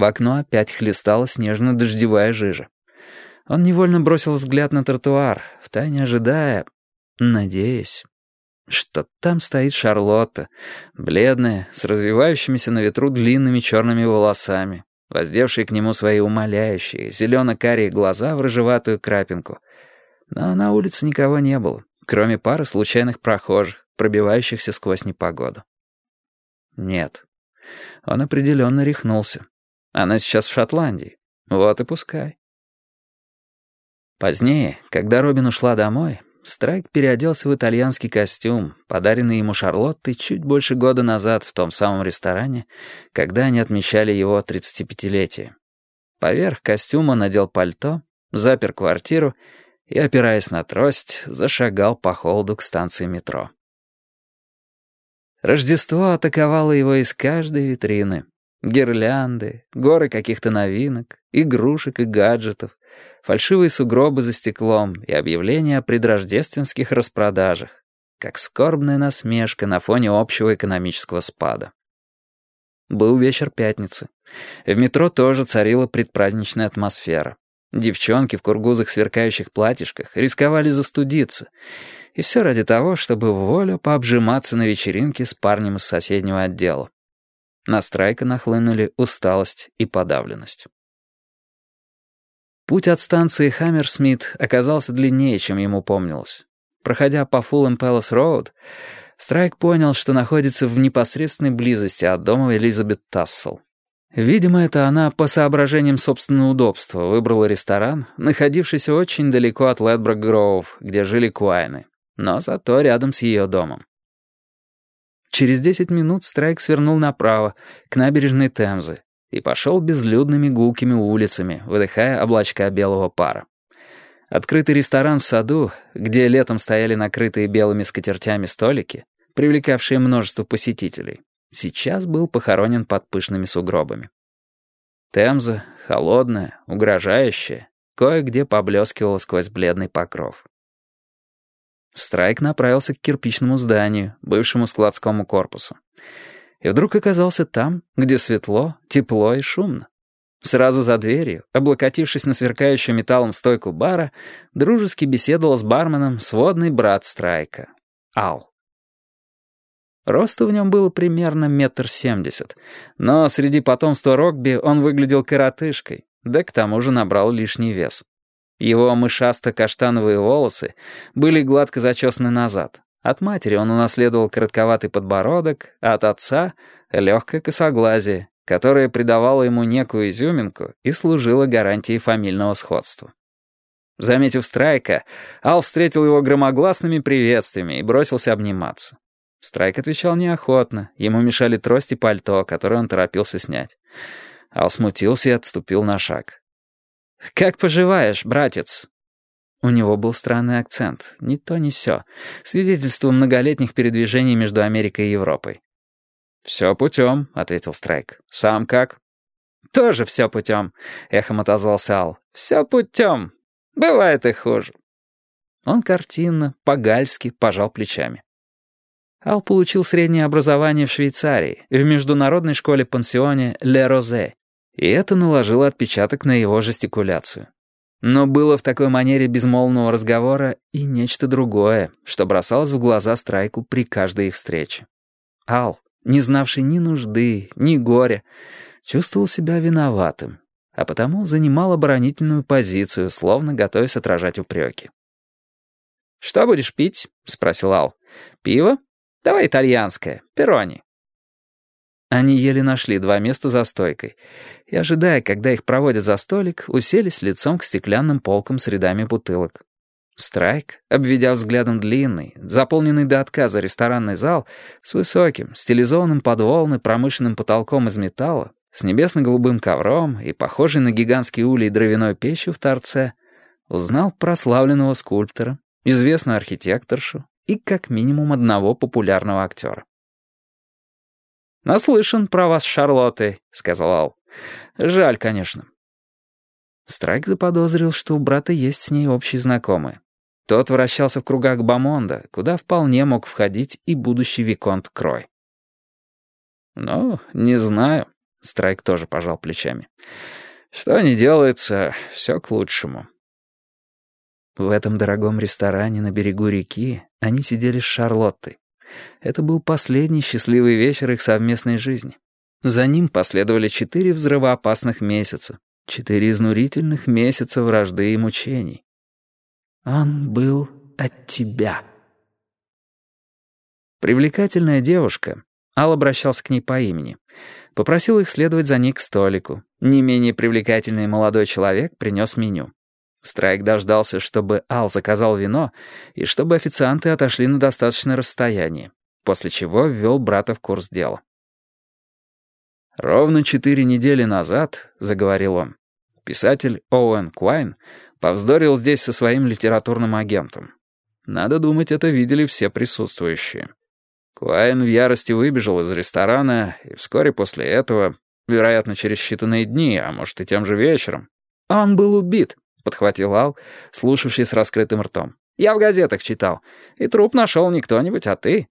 В окно опять хлестала снежно-дождевая жижа. Он невольно бросил взгляд на тротуар, втайне ожидая, надеясь, что там стоит Шарлотта, бледная, с развивающимися на ветру длинными черными волосами, воздевшие к нему свои умоляющие, зелено-карие глаза в рыжеватую крапинку. Но на улице никого не было, кроме пары случайных прохожих, пробивающихся сквозь непогоду. Нет, он определенно рехнулся. Она сейчас в Шотландии. Вот и пускай. Позднее, когда Робин ушла домой, Страйк переоделся в итальянский костюм, подаренный ему Шарлоттой чуть больше года назад в том самом ресторане, когда они отмечали его 35-летие. Поверх костюма надел пальто, запер квартиру и, опираясь на трость, зашагал по холоду к станции метро. Рождество атаковало его из каждой витрины. Гирлянды, горы каких-то новинок, игрушек и гаджетов, фальшивые сугробы за стеклом и объявления о предрождественских распродажах, как скорбная насмешка на фоне общего экономического спада. Был вечер пятницы. В метро тоже царила предпраздничная атмосфера. Девчонки в кургузах сверкающих платьишках рисковали застудиться — и все ради того, чтобы волю пообжиматься на вечеринке с парнем из соседнего отдела. На Страйка нахлынули усталость и подавленность. Путь от станции Хаммерсмит оказался длиннее, чем ему помнилось. Проходя по Фуллэм Пэлас Роуд, Страйк понял, что находится в непосредственной близости от дома Элизабет Тассел. Видимо, это она по соображениям собственного удобства выбрала ресторан, находившийся очень далеко от Ледброк-Гроув, где жили Куайны но зато рядом с ее домом. Через десять минут Страйк свернул направо, к набережной Темзы, и пошел безлюдными гулкими улицами, выдыхая облачка белого пара. Открытый ресторан в саду, где летом стояли накрытые белыми скатертями столики, привлекавшие множество посетителей, сейчас был похоронен под пышными сугробами. Темза, холодная, угрожающая, кое-где поблескивала сквозь бледный покров. Страйк направился к кирпичному зданию, бывшему складскому корпусу. И вдруг оказался там, где светло, тепло и шумно. Сразу за дверью, облокотившись на сверкающую металлом стойку бара, дружески беседовал с барменом сводный брат Страйка, Ал. Росту в нем было примерно метр семьдесят, но среди потомства Рокби он выглядел коротышкой, да к тому же набрал лишний вес. Его мышасто-каштановые волосы были гладко зачесаны назад. От матери он унаследовал коротковатый подбородок, а от отца — легкое косоглазие, которое придавало ему некую изюминку и служило гарантией фамильного сходства. Заметив Страйка, Ал встретил его громогласными приветствиями и бросился обниматься. Страйк отвечал неохотно, ему мешали трость и пальто, которое он торопился снять. Ал смутился и отступил на шаг. «Как поживаешь, братец?» У него был странный акцент, ни то ни сё, свидетельство многолетних передвижений между Америкой и Европой. «Все путем», — ответил Страйк. «Сам как?» «Тоже все путем», — эхом отозвался Ал. «Все путем. Бывает и хуже». Он картинно, по-гальски пожал плечами. Ал получил среднее образование в Швейцарии, в международной школе-пансионе «Ле Розе», и это наложило отпечаток на его жестикуляцию. Но было в такой манере безмолвного разговора и нечто другое, что бросалось в глаза Страйку при каждой их встрече. Ал, не знавший ни нужды, ни горя, чувствовал себя виноватым, а потому занимал оборонительную позицию, словно готовясь отражать упреки. «Что будешь пить?» — спросил Ал. «Пиво? Давай итальянское, перони». Они еле нашли два места за стойкой и, ожидая, когда их проводят за столик, уселись лицом к стеклянным полкам с рядами бутылок. Страйк, обведя взглядом длинный, заполненный до отказа ресторанный зал с высоким, стилизованным под волны промышленным потолком из металла, с небесно-голубым ковром и похожей на гигантский улей дровяной печью в торце, узнал прославленного скульптора, известную архитекторшу и как минимум одного популярного актера. «Наслышан про вас с Шарлоттой», — сказал Ал. «Жаль, конечно». Страйк заподозрил, что у брата есть с ней общие знакомые. Тот вращался в кругах Бамонда, куда вполне мог входить и будущий Виконт Крой. «Ну, не знаю», Страйк тоже пожал плечами. «Что не делается, все к лучшему». В этом дорогом ресторане на берегу реки они сидели с Шарлоттой. Это был последний счастливый вечер их совместной жизни. За ним последовали четыре взрывоопасных месяца, четыре изнурительных месяца вражды и мучений. «Он был от тебя». Привлекательная девушка, Ал обращался к ней по имени, попросил их следовать за ней к столику. Не менее привлекательный молодой человек принес меню. Страйк дождался, чтобы Ал заказал вино и чтобы официанты отошли на достаточное расстояние, после чего ввел брата в курс дела. «Ровно четыре недели назад», — заговорил он, — писатель Оуэн Куайн повздорил здесь со своим литературным агентом. Надо думать, это видели все присутствующие. Куайн в ярости выбежал из ресторана, и вскоре после этого, вероятно, через считанные дни, а может и тем же вечером, он был убит, — подхватил Ал, слушавший с раскрытым ртом. «Я в газетах читал. И труп нашел не кто-нибудь, а ты.